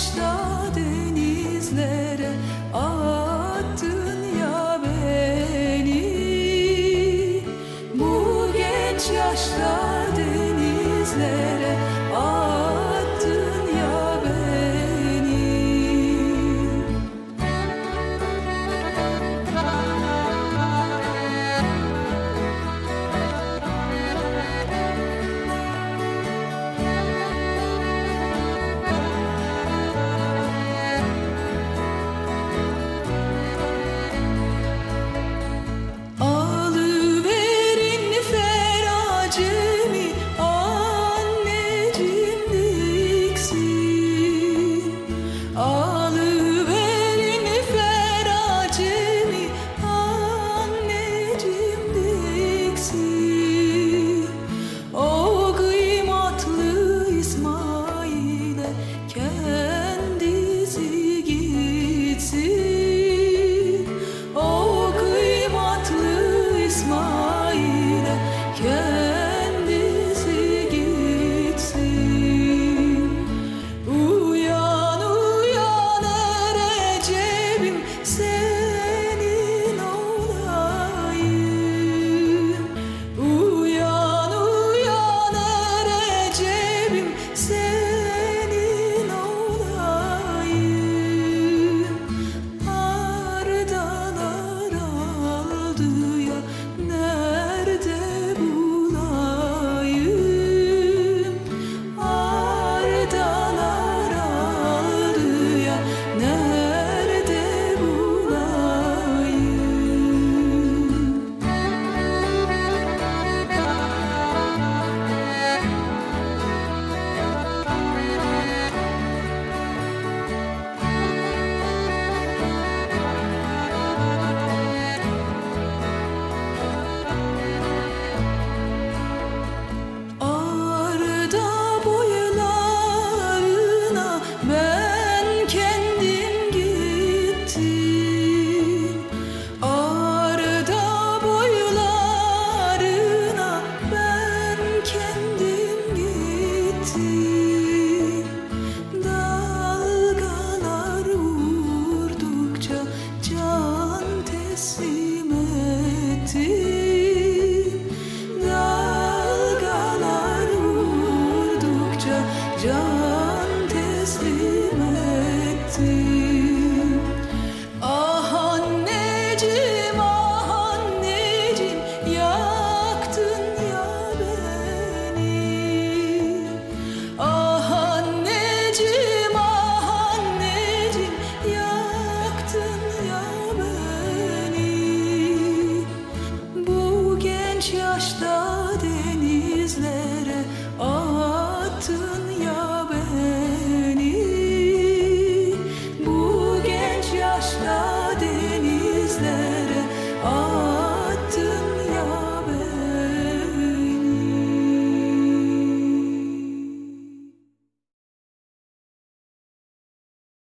başta denizlere attın ya beni. Bu genç yaşta denizlere see.